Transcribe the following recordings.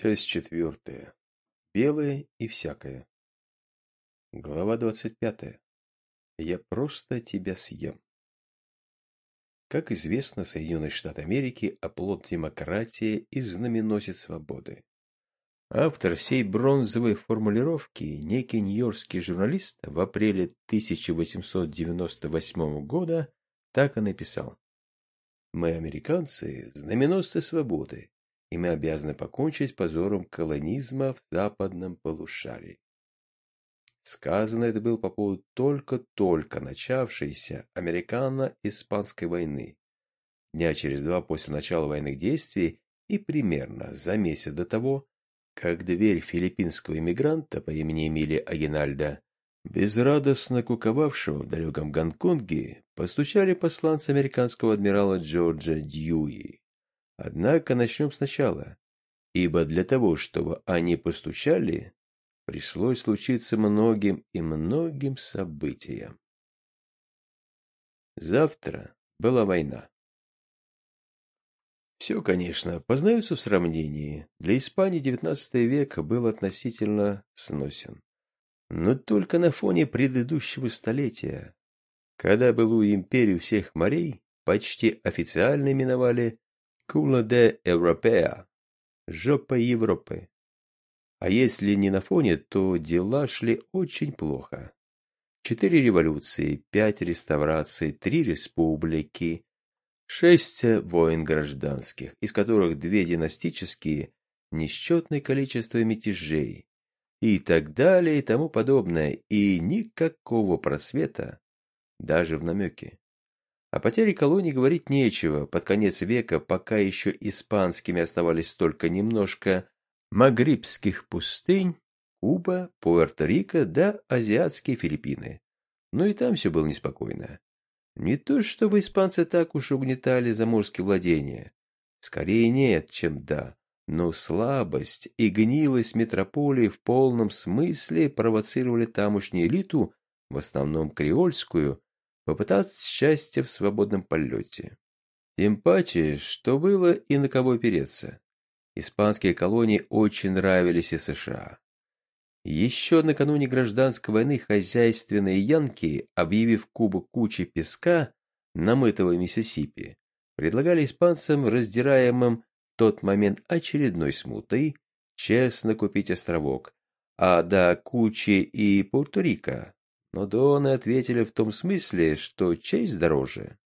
Часть четвертая. Белое и всякое. Глава двадцать пятая. Я просто тебя съем. Как известно, Соединенные Штаты Америки – оплот демократии и знаменосец свободы. Автор сей бронзовой формулировки, некий нью-йоркский журналист, в апреле 1898 года так и написал. «Мы, американцы, знаменосцы свободы, и мы обязаны покончить позором колонизма в западном полушарии». Сказано это было по поводу только-только начавшейся американо-испанской войны. Дня через два после начала военных действий и примерно за месяц до того, как дверь филиппинского иммигранта по имени Эмили Агинальда, безрадостно куковавшего в далеком Гонконге, постучали посланцы американского адмирала Джорджа Дьюи. Однако начнем сначала, ибо для того, чтобы они постучали, пришлось случиться многим и многим событиям. Завтра была война. Все, конечно, познаются в сравнении. Для Испании XIX век был относительно сносен. Но только на фоне предыдущего столетия, когда былую империю всех морей почти официально именовали «Кула де Европеа» – «Жопа Европы». А если не на фоне, то дела шли очень плохо. Четыре революции, пять реставраций, три республики, Шесть войн гражданских, из которых две династические, несчетное количество мятежей и так далее и тому подобное, и никакого просвета даже в намеке. О потере колоний говорить нечего, под конец века, пока еще испанскими оставались только немножко магрибских пустынь, Куба, Пуэрто-Рико да азиатские Филиппины. Но и там все было неспокойно. Не то чтобы испанцы так уж угнетали заморские владения. Скорее нет, чем да. Но слабость и гнилость метрополии в полном смысле провоцировали тамошнюю элиту, в основном креольскую, попытаться счастья в свободном полете. Тем паче, что было и на кого опереться. Испанские колонии очень нравились и США. Еще накануне гражданской войны хозяйственные янки, объявив Кубу кучи песка, намытого Миссисипи, предлагали испанцам, раздираемым в тот момент очередной смутой, честно купить островок, а до Кучи и Пуэрто-Рико. Но Доны ответили в том смысле, что честь дороже.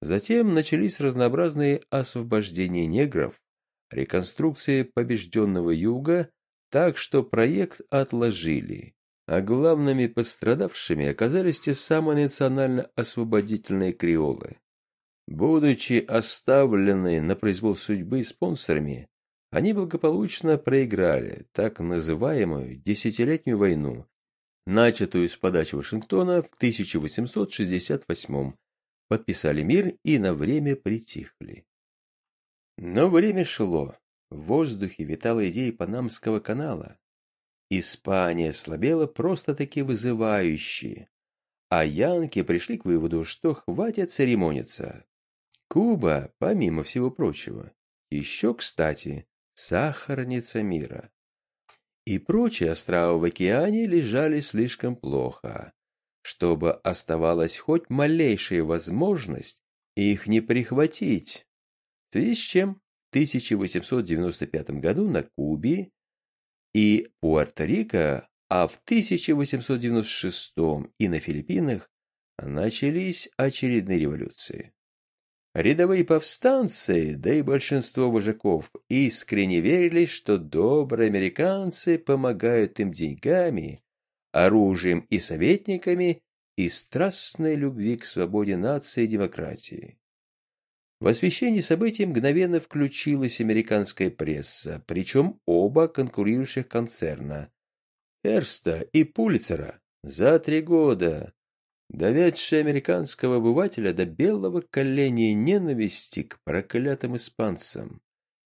Затем начались разнообразные освобождения негров, реконструкции побежденного юга так что проект отложили, а главными пострадавшими оказались те самые национально-освободительные креолы. Будучи оставлены на произвол судьбы спонсорами, они благополучно проиграли так называемую десятилетнюю войну, начатую с подачи Вашингтона в 1868 подписали мир и на время притихли. Но время шло, в воздухе витала идея Панамского канала. Испания слабела просто-таки вызывающе, а янки пришли к выводу, что хватит церемониться. Куба, помимо всего прочего, еще, кстати, сахарница мира. И прочие острова в океане лежали слишком плохо, чтобы оставалась хоть малейшая возможность их не прихватить. В связи с чем 1895 году на Кубе и Пуэрто-Рико, а в 1896 и на Филиппинах начались очередные революции. Рядовые повстанцы, да и большинство вожаков, искренне верили, что добрые американцы помогают им деньгами, оружием и советниками и страстной любви к свободе нации и демократии. В освещении событий мгновенно включилась американская пресса, причем оба конкурирующих концерна – Эрста и Пулицера. За три года, доведшие американского обывателя до белого коленя ненависти к проклятым испанцам,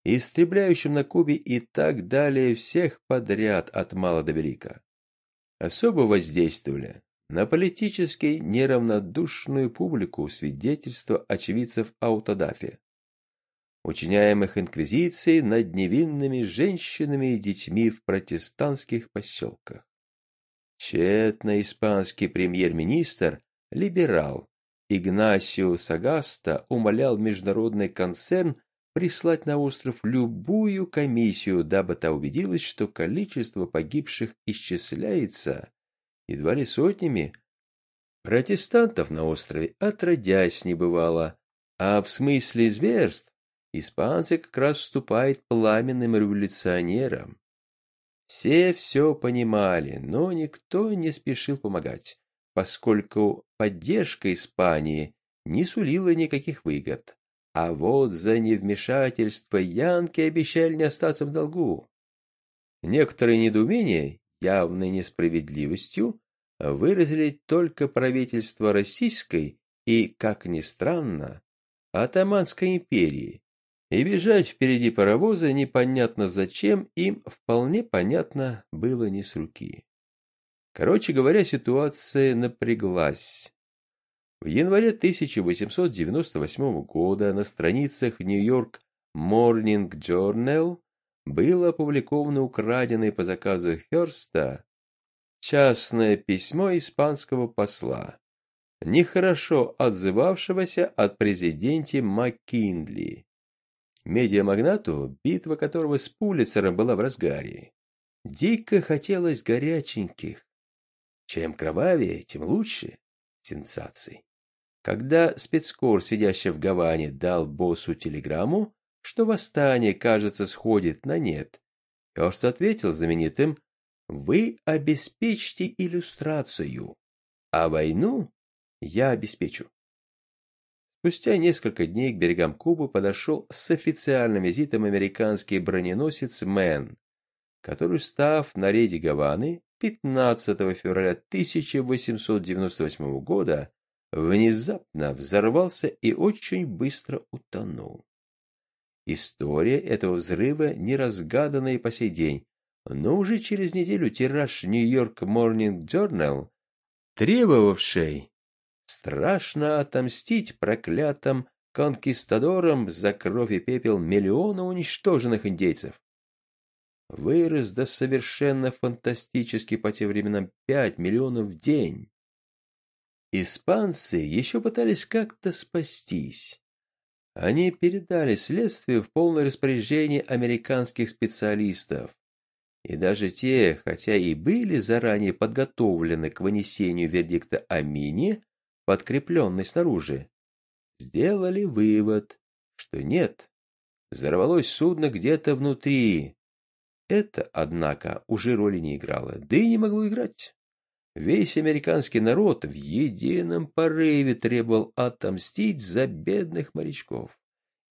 истребляющим на Кубе и так далее всех подряд от мала до велика. Особо воздействовали на политически неравнодушную публику свидетельства очевидцев аутодафе. учиняемых инквизицией над невинными женщинами и детьми в протестантских поселках. Тщетно испанский премьер-министр, либерал, Игнасио Сагаста умолял международный концерн прислать на остров любую комиссию, дабы та убедилась, что количество погибших исчисляется едва ли сотнями. Протестантов на острове отродясь не бывало, а в смысле зверств испанцы как раз вступают пламенным революционером. Все все понимали, но никто не спешил помогать поскольку поддержка Испании не сулила никаких выгод. А вот за невмешательство Янки обещали не остаться в долгу. Некоторые недоумения, явной несправедливостью, выразили только правительство Российской и, как ни странно, Атаманской империи. И бежать впереди паровоза непонятно зачем им вполне понятно было не с руки. Короче говоря, ситуация напряглась. В январе 1898 года на страницах Нью-Йорк Morning Journal было опубликовано украденное по заказу Херста частное письмо испанского посла, нехорошо отзывавшегося от президенте Маккинли, медиамагнату, битва которого с Пулицером была в разгаре. Дико хотелось горяченьких, чем кровавее, тем лучше. Сенсаций. Когда спецкор, сидящий в Гаване, дал боссу телеграмму, что восстание, кажется, сходит на нет, Хёрст ответил знаменитым «Вы обеспечьте иллюстрацию, а войну я обеспечу». Спустя несколько дней к берегам Кубы подошел с официальным визитом американский броненосец Мэн, который, став на рейде Гаваны, 15 февраля 1898 года внезапно взорвался и очень быстро утонул. История этого взрыва не разгадана и по сей день, но уже через неделю тираж Нью-Йорк Morning Journal, требовавший страшно отомстить проклятым конкистадорам за кровь и пепел миллиона уничтоженных индейцев, вырос до совершенно фантастически по тем временам 5 миллионов в день. Испанцы еще пытались как-то спастись. Они передали следствию в полное распоряжение американских специалистов. И даже те, хотя и были заранее подготовлены к вынесению вердикта о мине, подкрепленной снаружи, сделали вывод, что нет, взорвалось судно где-то внутри, это, однако, уже роли не играло, да и не могло играть. Весь американский народ в едином порыве требовал отомстить за бедных морячков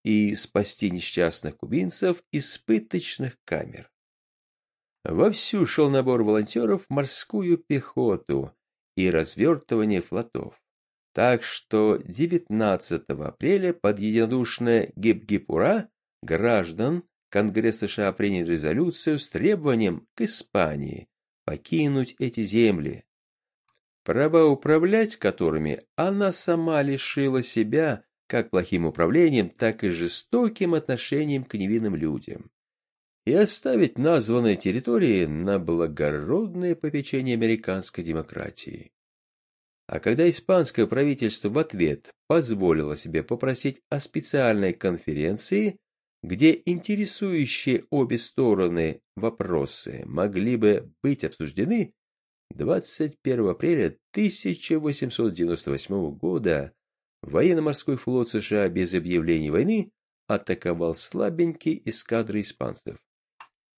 и спасти несчастных кубинцев из пыточных камер. Вовсю шел набор волонтеров в морскую пехоту и развертывание флотов. Так что 19 апреля под единодушное гип-гип-ура граждан Конгресс США принял резолюцию с требованием к Испании покинуть эти земли, права управлять которыми она сама лишила себя как плохим управлением, так и жестоким отношением к невинным людям, и оставить названные территории на благородное попечение американской демократии. А когда испанское правительство в ответ позволило себе попросить о специальной конференции, где интересующие обе стороны вопросы могли бы быть обсуждены, 21 апреля 1898 года военно-морской флот США без объявления войны атаковал слабенький эскадры испанцев.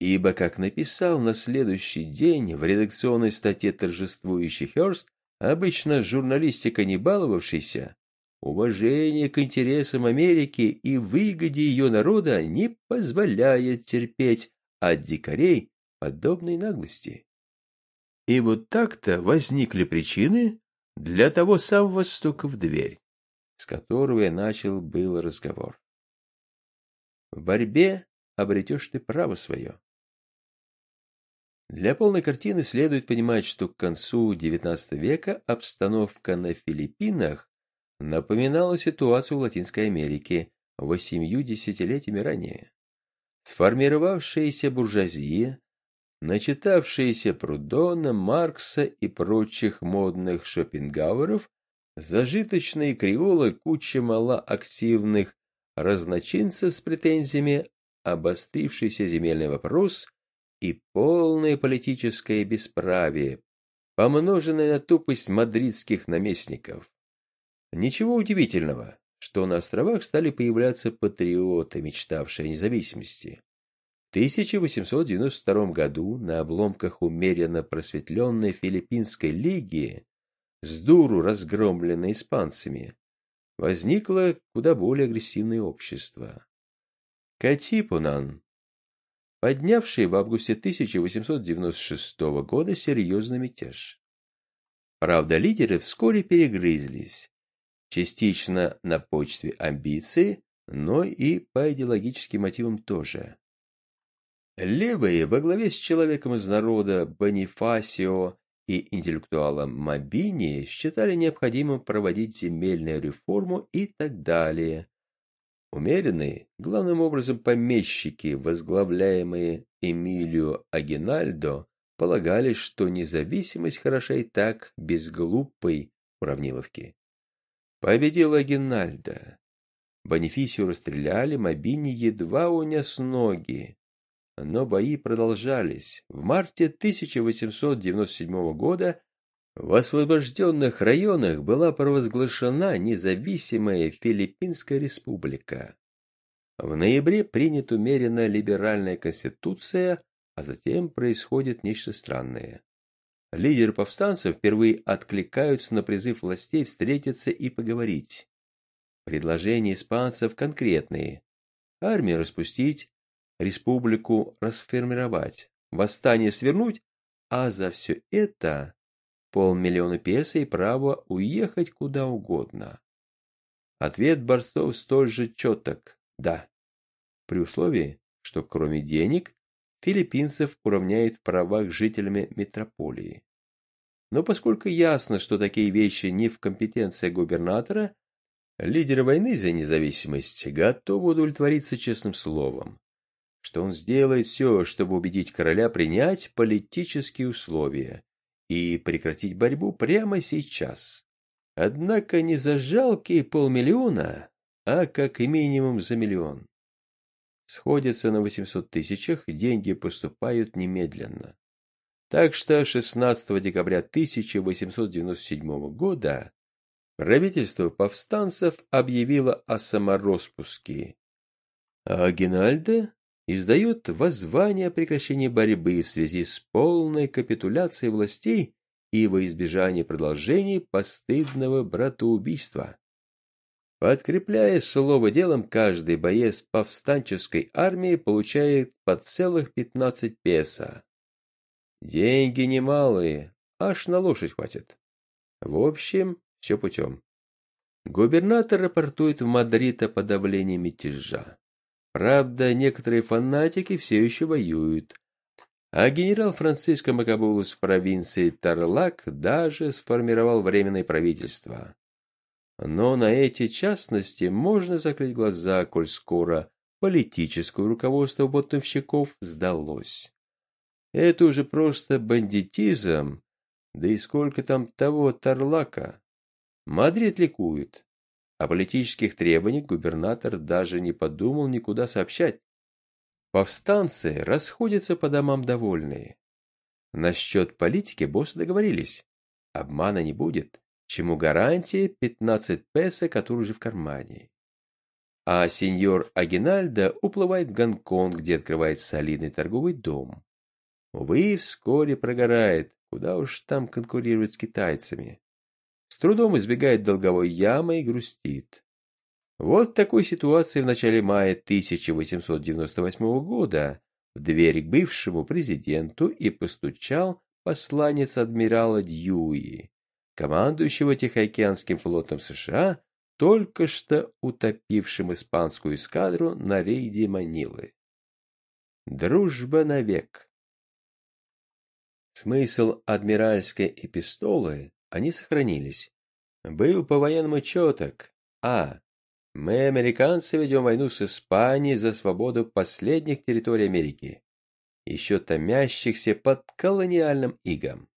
Ибо, как написал на следующий день в редакционной статье торжествующий Хёрст, обычно журналистика не баловавшийся, Уважение к интересам Америки и выгоде ее народа не позволяет терпеть от дикарей подобной наглости. И вот так-то возникли причины для того самого стука в дверь, с которого я начал был разговор. В борьбе обретешь ты право свое. Для полной картины следует понимать, что к концу XIX века обстановка на Филиппинах напоминала ситуацию в Латинской Америке восемью десятилетиями ранее. Сформировавшаяся буржуазия, начитавшаяся Прудона, Маркса и прочих модных шопенгауэров, зажиточные креолы, куча малоактивных разночинцев с претензиями, обострившийся земельный вопрос и полное политическое бесправие, помноженное на тупость мадридских наместников. Ничего удивительного, что на островах стали появляться патриоты, мечтавшие о независимости. В 1892 году на обломках умеренно просветленной Филиппинской лиги, с дуру разгромленной испанцами, возникло куда более агрессивное общество. Катипунан, поднявший в августе 1896 года серьезный мятеж. Правда, лидеры вскоре перегрызлись, частично на почве амбиций, но и по идеологическим мотивам тоже. Левые во главе с человеком из народа Бонифасио и интеллектуалом Мабини считали необходимым проводить земельную реформу и так далее, Умеренные, главным образом помещики, возглавляемые Эмилио Агинальдо, полагали, что независимость хороша и так, без глупой уравниловки. Победил Агинальдо. Бонифисию расстреляли, Мобини едва унес ноги. Но бои продолжались. В марте 1897 года в освобожденных районах была провозглашена независимая Филиппинская республика. В ноябре принята умеренно либеральная конституция, а затем происходит нечто странное. Лидеры повстанцев впервые откликаются на призыв властей встретиться и поговорить. Предложения испанцев конкретные. Армию распустить, республику расформировать, восстание свернуть, а за все это полмиллиона песо и право уехать куда угодно. Ответ борцов столь же четок – да, при условии, что кроме денег филиппинцев уравняет в правах жителями метрополии. Но поскольку ясно, что такие вещи не в компетенции губернатора, лидеры войны за независимость готовы удовлетвориться честным словом, что он сделает все, чтобы убедить короля принять политические условия, и прекратить борьбу прямо сейчас. Однако не за жалкие полмиллиона, а как минимум за миллион. Сходятся на 800 тысячах, деньги поступают немедленно. Так что 16 декабря 1897 года правительство повстанцев объявило о самороспуске. А Генальде издает воззвание о прекращении борьбы в связи с полной капитуляцией властей и во избежание продолжения постыдного братоубийства. Подкрепляя слово делом, каждый боец повстанческой армии получает по целых 15 песо. Деньги немалые, аж на лошадь хватит. В общем, все путем. Губернатор рапортует в Мадрид о подавлении мятежа. Правда, некоторые фанатики все еще воюют. А генерал Франциско Макабулус в провинции Тарлак даже сформировал временное правительство. Но на эти частности можно закрыть глаза, коль скоро политическое руководство бунтовщиков сдалось. Это уже просто бандитизм, да и сколько там того Тарлака. Мадрид ликует. О политических требованиях губернатор даже не подумал никуда сообщать. Повстанцы расходятся по домам довольные. Насчет политики боссы договорились. Обмана не будет, чему гарантия 15 песо, которые уже в кармане. А сеньор Агинальдо уплывает в Гонконг, где открывает солидный торговый дом. Увы, вскоре прогорает, куда уж там конкурировать с китайцами с трудом избегает долговой ямы и грустит. Вот в такой ситуации в начале мая 1898 года в дверь к бывшему президенту и постучал посланец адмирала Дьюи, командующего Тихоокеанским флотом США, только что утопившим испанскую эскадру на рейде Манилы. Дружба навек. Смысл адмиральской эпистолы они сохранились. Был по-военному четок. А. Мы, американцы, ведем войну с Испанией за свободу последних территорий Америки, еще томящихся под колониальным игом.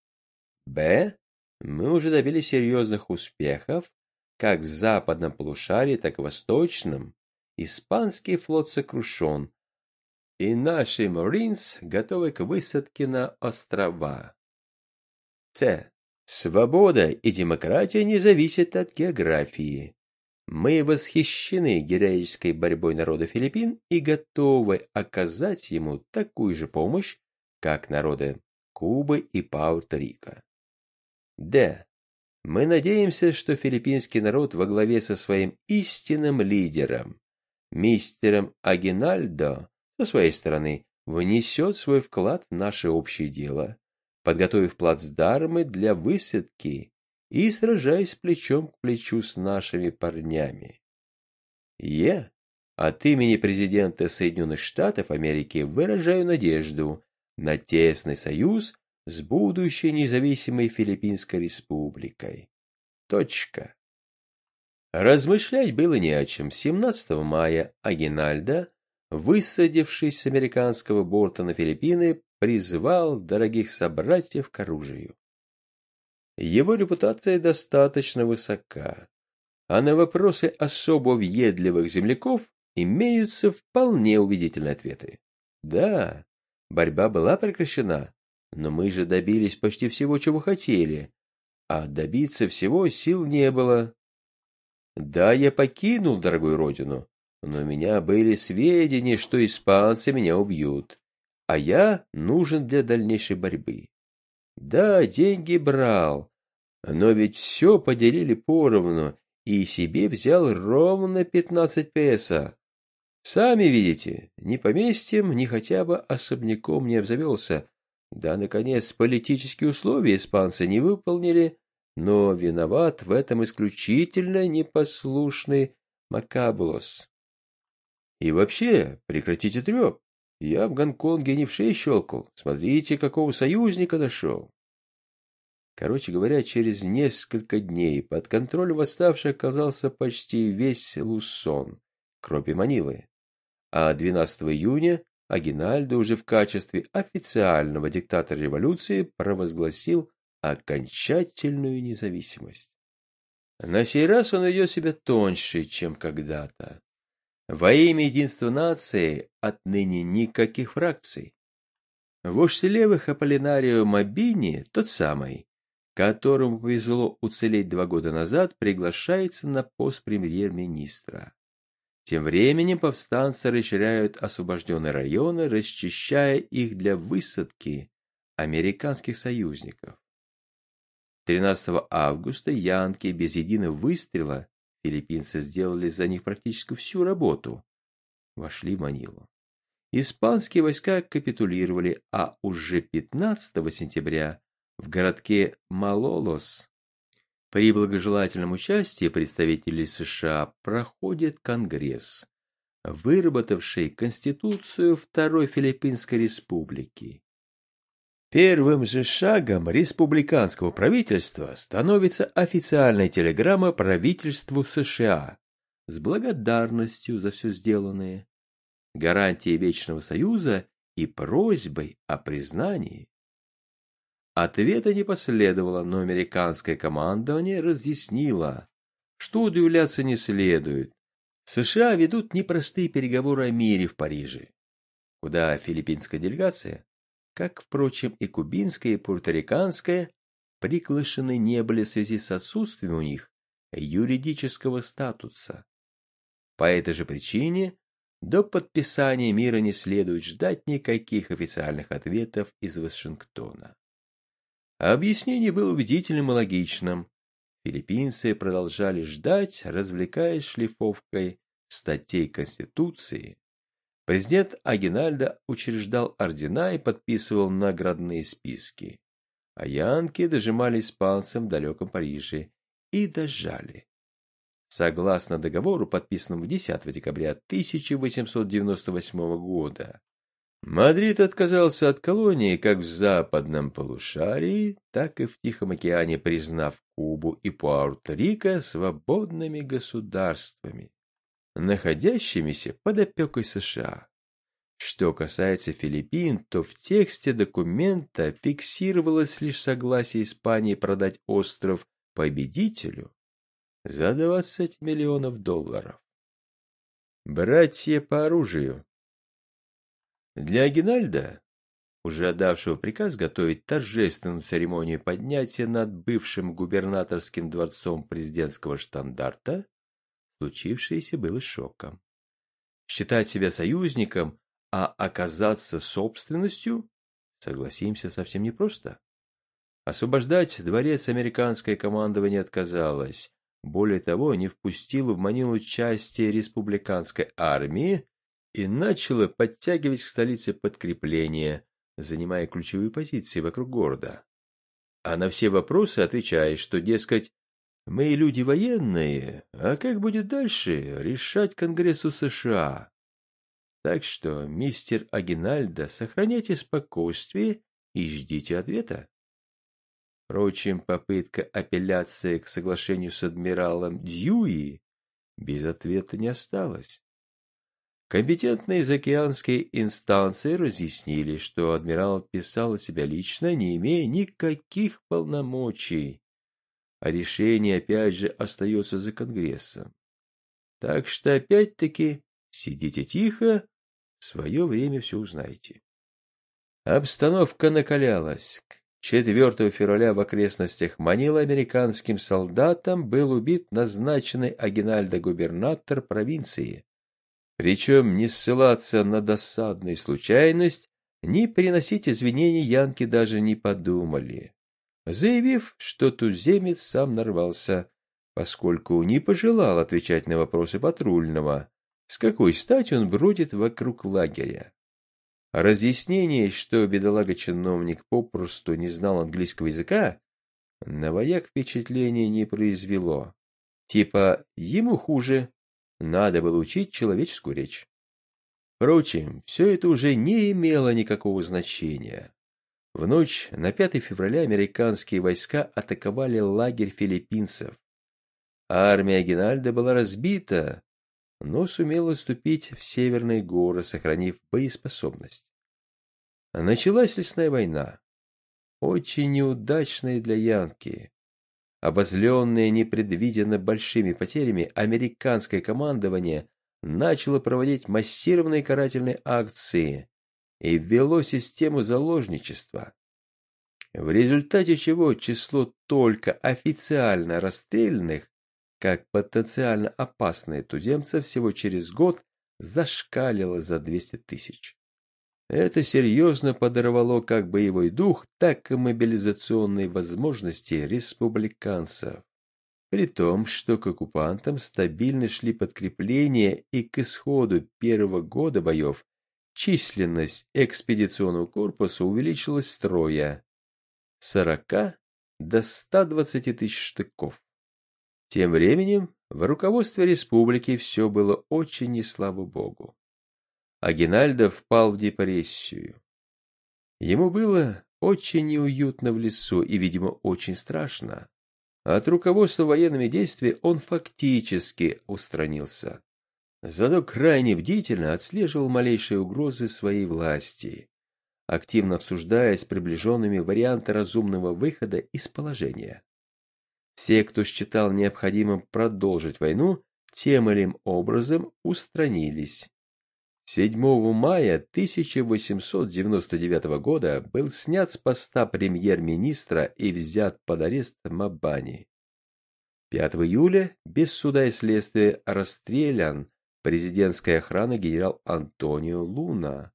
Б. Мы уже добились серьезных успехов как в западном полушарии, так и в восточном. Испанский флот сокрушен, и наши Маринс готовы к высадке на острова. С. Свобода и демократия не зависят от географии. Мы восхищены героической борьбой народа Филиппин и готовы оказать ему такую же помощь, как народы Кубы и Пуэрто-Рико. Д. Мы надеемся, что филиппинский народ во главе со своим истинным лидером, мистером Агинальдо, со своей стороны, внесет свой вклад в наше общее дело, подготовив плацдармы для высадки и сражаясь плечом к плечу с нашими парнями. Я от имени президента Соединенных Штатов Америки выражаю надежду на тесный союз с будущей независимой Филиппинской республикой. Точка. Размышлять было не о чем. 17 мая Агинальдо, высадившись с американского борта на Филиппины, призвал дорогих собратьев к оружию. Его репутация достаточно высока, а на вопросы особо въедливых земляков имеются вполне убедительные ответы. Да, борьба была прекращена, но мы же добились почти всего, чего хотели, а добиться всего сил не было. Да, я покинул дорогую родину, но у меня были сведения, что испанцы меня убьют, а я нужен для дальнейшей борьбы. Да, деньги брал, но ведь все поделили поровну, и себе взял ровно пятнадцать песо. Сами видите, ни поместьем, ни хотя бы особняком не обзавелся. Да, наконец, политические условия испанцы не выполнили, но виноват в этом исключительно непослушный Макабулос. И вообще, прекратите треп. Я в Гонконге не в шею щелкал. Смотрите, какого союзника нашел. Короче говоря, через несколько дней под контролем восставших оказался почти весь Лусон, кроме Манилы. А 12 июня Агинальдо уже в качестве официального диктатора революции провозгласил окончательную независимость. На сей раз он ведет себя тоньше, чем когда-то. Во имя единства нации отныне никаких фракций. Вождь левых Аполлинарио Мобини, тот самый, которому повезло уцелеть два года назад, приглашается на пост премьер-министра. Тем временем повстанцы расширяют освобожденные районы, расчищая их для высадки американских союзников. 13 августа янки без единого выстрела Филиппинцы сделали за них практически всю работу. Вошли в Манилу. Испанские войска капитулировали, а уже 15 сентября в городке Малолос при благожелательном участии представителей США проходит Конгресс, выработавший Конституцию Второй Филиппинской Республики. Первым же шагом республиканского правительства становится официальная телеграмма правительству США с благодарностью за все сделанное, гарантией Вечного Союза и просьбой о признании. Ответа не последовало, но американское командование разъяснило, что удивляться не следует. США ведут непростые переговоры о мире в Париже, куда филиппинская делегация как, впрочем, и кубинская, и пуэрториканская, приглашены не были в связи с отсутствием у них юридического статуса. По этой же причине до подписания мира не следует ждать никаких официальных ответов из Вашингтона. Объяснение было убедительным и логичным. Филиппинцы продолжали ждать, развлекаясь шлифовкой статей Конституции, Президент Агинальдо учреждал ордена и подписывал наградные списки. А янки дожимали испанцам в далеком Париже и дожали. Согласно договору, подписанному 10 декабря 1898 года, Мадрид отказался от колонии как в западном полушарии, так и в Тихом океане, признав Кубу и Пуэрто-Рико свободными государствами. Находящимися под опекой США. Что касается Филиппин, то в тексте документа фиксировалось лишь согласие Испании продать остров победителю за 20 миллионов долларов. Братья по оружию. Для Генальда, уже отдавшего приказ готовить торжественную церемонию поднятия над бывшим губернаторским дворцом президентского штандарта, случившееся было шоком. Считать себя союзником а оказаться собственностью, согласимся, совсем непросто. Освобождать дворец американское командование отказалось. Более того, не впустило в Манилу части республиканской армии и начало подтягивать к столице подкрепления, занимая ключевые позиции вокруг города. А на все вопросы отвечая, что, дескать, мы люди военные, а как будет дальше, решать Конгрессу США. Так что, мистер Агинальдо, сохраняйте спокойствие и ждите ответа. Впрочем, попытка апелляции к соглашению с адмиралом Дьюи без ответа не осталась. Компетентные заокеанские инстанции разъяснили, что адмирал писал себя лично, не имея никаких полномочий, а решение опять же остается за Конгрессом. Так что опять-таки сидите тихо в свое время все узнаете. Обстановка накалялась. 4 февраля в окрестностях Манила американским солдатам был убит назначенный Агинальдо губернатор провинции. Причем не ссылаться на досадную случайность, ни приносить извинений Янки даже не подумали, заявив, что туземец сам нарвался, поскольку не пожелал отвечать на вопросы патрульного, с какой стати он бродит вокруг лагеря? разъяснение, что бедолага-чиновник попросту не знал английского языка, на вояк впечатления не произвело. Типа, ему хуже, надо было учить человеческую речь. Впрочем, все это уже не имело никакого значения. В ночь на 5 февраля американские войска атаковали лагерь филиппинцев. Армия Генальда была разбита, но сумела ступить в северные горы, сохранив боеспособность. Началась лесная война, очень неудачная для Янки. Обозленное непредвиденно большими потерями, американское командование начало проводить массированные карательные акции и ввело систему заложничества, в результате чего число только официально расстрелянных как потенциально опасные туземцы всего через год зашкалило за 200 тысяч. Это серьезно подорвало как боевой дух, так и мобилизационные возможности республиканцев. При том, что к оккупантам стабильно шли подкрепления и к исходу первого года боев численность экспедиционного корпуса увеличилась втрое – с 40 до 120 тысяч штыков. Тем временем в руководстве республики все было очень не слава богу. А Генальдо впал в депрессию. Ему было очень неуютно в лесу и, видимо, очень страшно. От руководства военными действиями он фактически устранился. Зато крайне бдительно отслеживал малейшие угрозы своей власти, активно обсуждая с приближенными варианты разумного выхода из положения. Все, кто считал необходимым продолжить войну, тем или иным образом устранились. 7 мая 1899 года был снят с поста премьер-министра и взят под арест Мабани. 5 июля без суда и следствия расстрелян президентская охрана генерал Антонио Луна,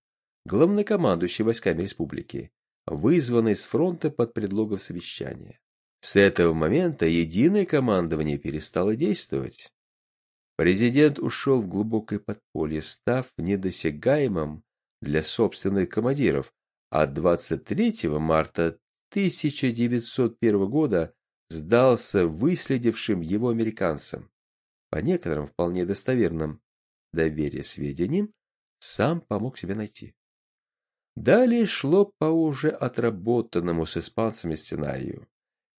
главнокомандующий войсками республики, вызванный с фронта под предлогом совещания. С этого момента единое командование перестало действовать. Президент ушел в глубокое подполье, став недосягаемым для собственных командиров, а 23 марта 1901 года сдался выследившим его американцам. По некоторым вполне достоверным доверие сведениям, сам помог себе найти. Далее шло по уже отработанному с испанцами сценарию.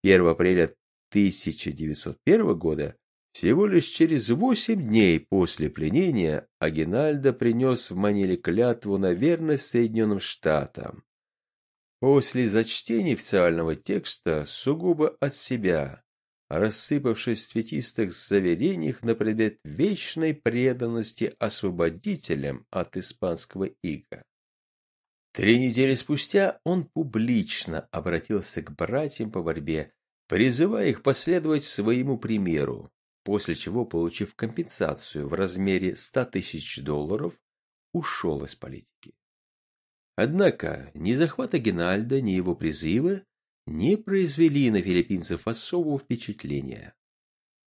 1 апреля 1901 года Всего лишь через восемь дней после пленения Агинальдо принес в Маниле клятву на верность Соединенным Штатам. После зачтения официального текста сугубо от себя, рассыпавшись в цветистых заверениях на предмет вечной преданности освободителям от испанского ига. Три недели спустя он публично обратился к братьям по борьбе, призывая их последовать своему примеру, после чего, получив компенсацию в размере 100 тысяч долларов, ушел из политики. Однако ни захват Агинальда, ни его призывы не произвели на филиппинцев особого впечатления.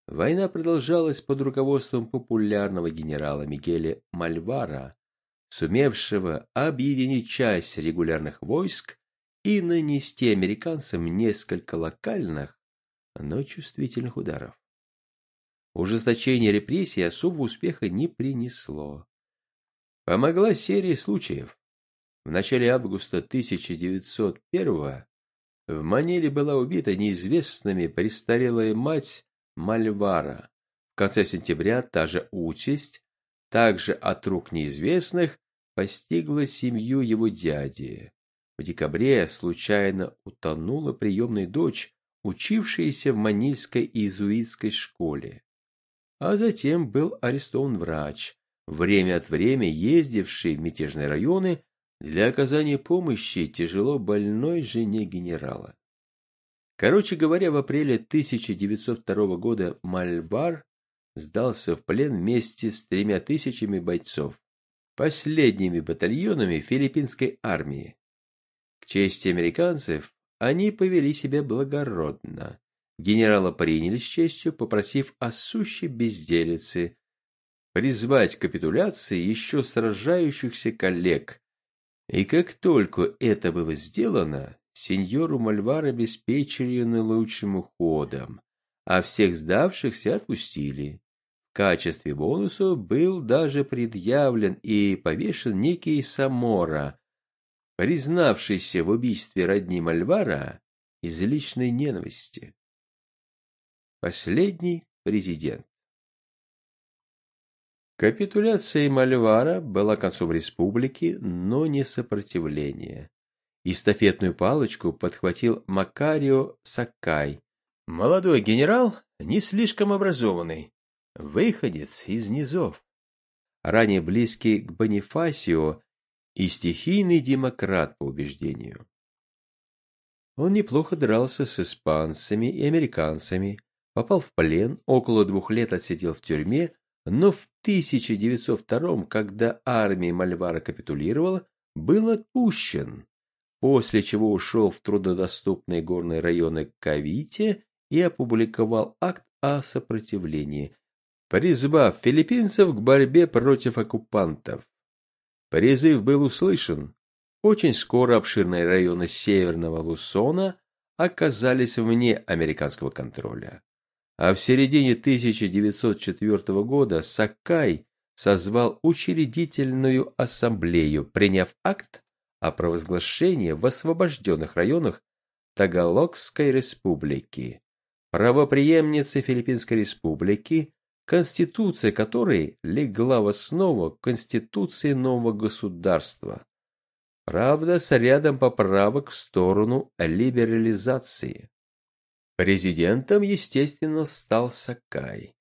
Война продолжалась под руководством популярного генерала Мигеля Мальвара, сумевшего объединить часть регулярных войск и нанести американцам несколько локальных, но чувствительных ударов. Ужесточение репрессий особого успеха не принесло. Помогла серия случаев. В начале августа 1901 в Маниле была убита неизвестными престарелая мать Мальвара. В конце сентября та же участь, также от рук неизвестных, постигла семью его дяди. В декабре случайно утонула приемная дочь, учившаяся в Манильской иезуитской школе. А затем был арестован врач, время от времени ездивший в мятежные районы для оказания помощи тяжело больной жене генерала. Короче говоря, в апреле 1902 года Мальбар сдался в плен вместе с тремя тысячами бойцов, последними батальонами филиппинской армии. К чести американцев, они повели себя благородно. Генерала приняли с честью, попросив о сущей безделице, призвать капитуляции еще сражающихся коллег. И как только это было сделано, сеньору Мальвар обеспечили наилучшим уходом, а всех сдавшихся отпустили. В качестве бонуса был даже предъявлен и повешен некий Самора, признавшийся в убийстве родни Мальвара из личной ненависти. Последний президент. Капитуляция Мальвара была концом республики, но не сопротивление. Эстафетную палочку подхватил Макарио Сакай, молодой генерал, не слишком образованный, выходец из низов. Ранее близкий к Бонифасио и стихийный демократ по убеждению. Он неплохо дрался с испанцами и американцами, попал в плен, около двух лет отсидел в тюрьме, но в 1902 когда армия Мальвара капитулировала, был отпущен, после чего ушел в трудодоступные горные районы Кавите и опубликовал акт о сопротивлении, призвав филиппинцев к борьбе против оккупантов. Призыв был услышан. Очень скоро обширные районы Северного Лусона оказались вне американского контроля. А в середине 1904 года Сакай созвал учредительную ассамблею, приняв акт о провозглашении в освобожденных районах Тагалогской республики, правопреемницы Филиппинской республики, конституция которой легла в основу конституции нового государства. Правда, с рядом поправок в сторону либерализации. Президентом, естественно, стал Сакай,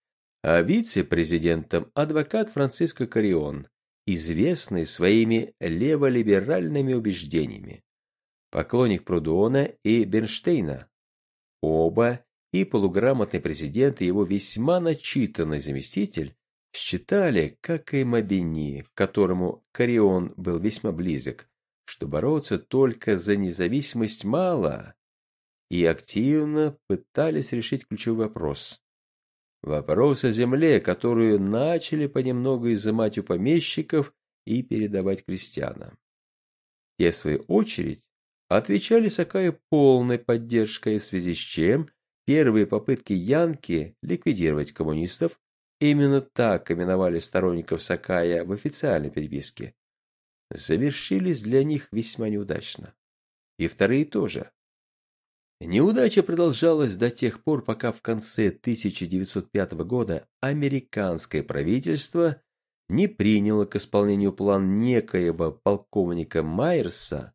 а вице-президентом адвокат Франциско Карион, известный своими леволиберальными убеждениями, поклонник Прудона и Бернштейна. Оба и полуграмотный президент и его весьма начитанный заместитель считали, как и Мабини, к которому Карион был весьма близок, что бороться только за независимость мало, и активно пытались решить ключевой вопрос. Вопрос о земле, которую начали понемногу изымать у помещиков и передавать крестьянам. Те, в свою очередь, отвечали Сакаю полной поддержкой, в связи с чем Первые попытки Янки ликвидировать коммунистов, именно так именовали сторонников Сакая в официальной переписке, завершились для них весьма неудачно. И вторые тоже. Неудача продолжалась до тех пор, пока в конце 1905 года американское правительство не приняло к исполнению план некоего полковника Майерса,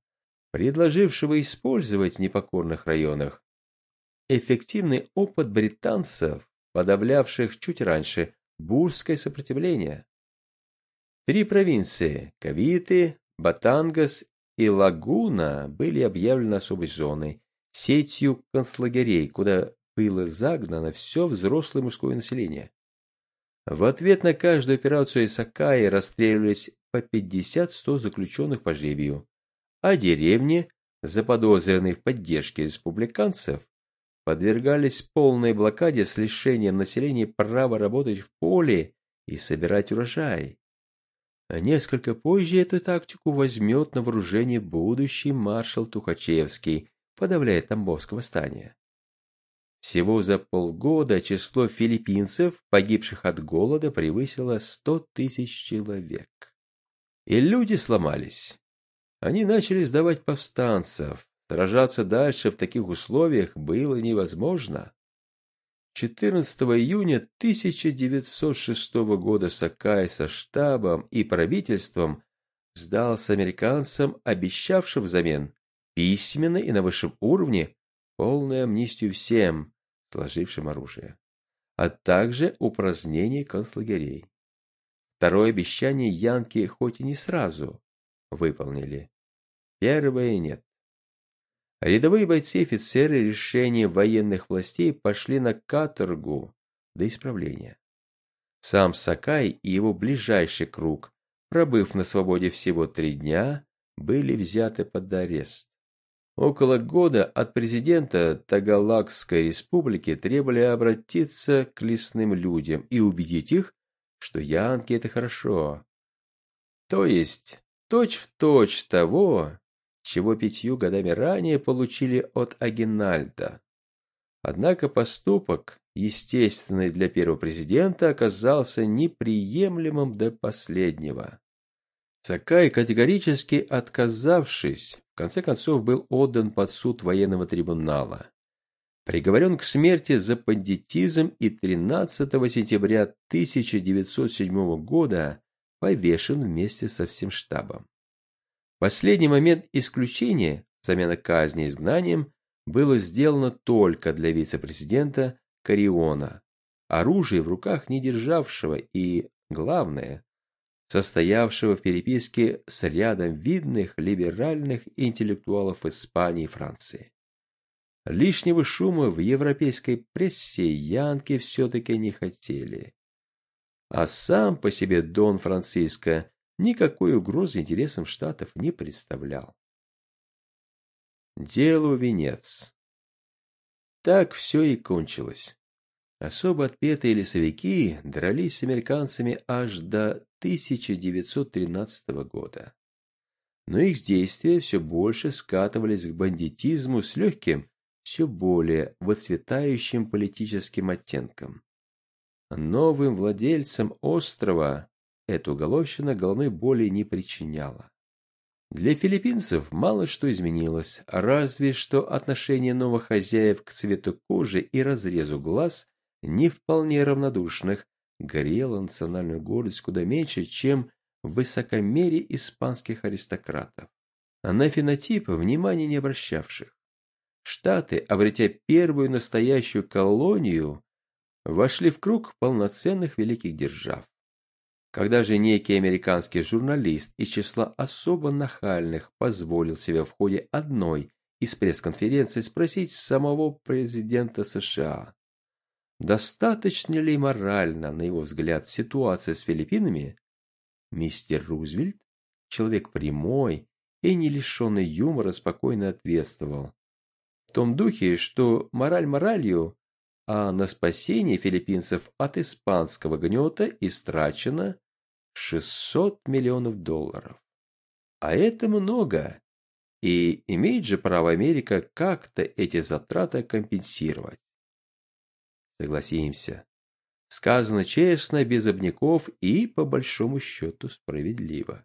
предложившего использовать в непокорных районах эффективный опыт британцев, подавлявших чуть раньше бурское сопротивление. Три провинции – Кавиты, Батангас и Лагуна – были объявлены особой зоной, сетью концлагерей, куда было загнано все взрослое мужское население. В ответ на каждую операцию Исакаи расстреливались по 50-100 заключенных по жребию, а деревни, заподозренные в поддержке республиканцев, подвергались полной блокаде с лишением населения права работать в поле и собирать урожай. Несколько позже эту тактику возьмет на вооружение будущий маршал Тухачевский, подавляя Тамбовское восстание. Всего за полгода число филиппинцев, погибших от голода, превысило сто тысяч человек. И люди сломались. Они начали сдавать повстанцев. Сражаться дальше в таких условиях было невозможно. 14 июня 1906 года Сакай со штабом и правительством сдался американцам, обещавшим взамен письменно и на высшем уровне полную амнистию всем, сложившим оружие, а также упразднение концлагерей. Второе обещание янки хоть и не сразу выполнили. Первое нет. Рядовые бойцы и офицеры решения военных властей пошли на каторгу до исправления. Сам Сакай и его ближайший круг, пробыв на свободе всего три дня, были взяты под арест. Около года от президента Тагалакской республики требовали обратиться к лесным людям и убедить их, что янки – это хорошо. То есть, точь-в-точь точь того, чего пятью годами ранее получили от Агинальда. Однако поступок, естественный для первого президента, оказался неприемлемым до последнего. Сакай, категорически отказавшись, конце концов был отдан под суд военного трибунала. Приговорен к смерти за бандитизм и 13 сентября 1907 года повешен вместе со всем штабом. Последний момент исключения, замена казни изгнанием, было сделано только для вице-президента Кариона, оружие в руках не державшего и, главное, состоявшего в переписке с рядом видных либеральных интеллектуалов Испании и Франции. Лишнего шума в европейской прессе янки все-таки не хотели. А сам по себе Дон Франциско никакой угрозы интересам Штатов не представлял. Делу венец. Так все и кончилось. Особо отпетые лесовики дрались с американцами аж до 1913 года. Но их действия все больше скатывались к бандитизму с легким, все более выцветающим политическим оттенком. Новым владельцам острова эта уголовщина головной боли не причиняла. Для филиппинцев мало что изменилось, разве что отношение новых хозяев к цвету кожи и разрезу глаз не вполне равнодушных, горела национальную гордость куда меньше, чем в высокомерии испанских аристократов, а на фенотип внимания не обращавших. Штаты, обретя первую настоящую колонию, вошли в круг полноценных великих держав. Когда же некий американский журналист из числа особо нахальных позволил себе в ходе одной из пресс-конференций спросить самого президента США, Достаточно ли морально, на его взгляд, ситуация с Филиппинами? Мистер Рузвельт, человек прямой и не лишенный юмора, спокойно ответствовал. В том духе, что мораль моралью, а на спасение филиппинцев от испанского гнета истрачено 600 миллионов долларов. А это много, и имеет же право Америка как-то эти затраты компенсировать. Согласимся. Сказано честно, без обняков и, по большому счету, справедливо.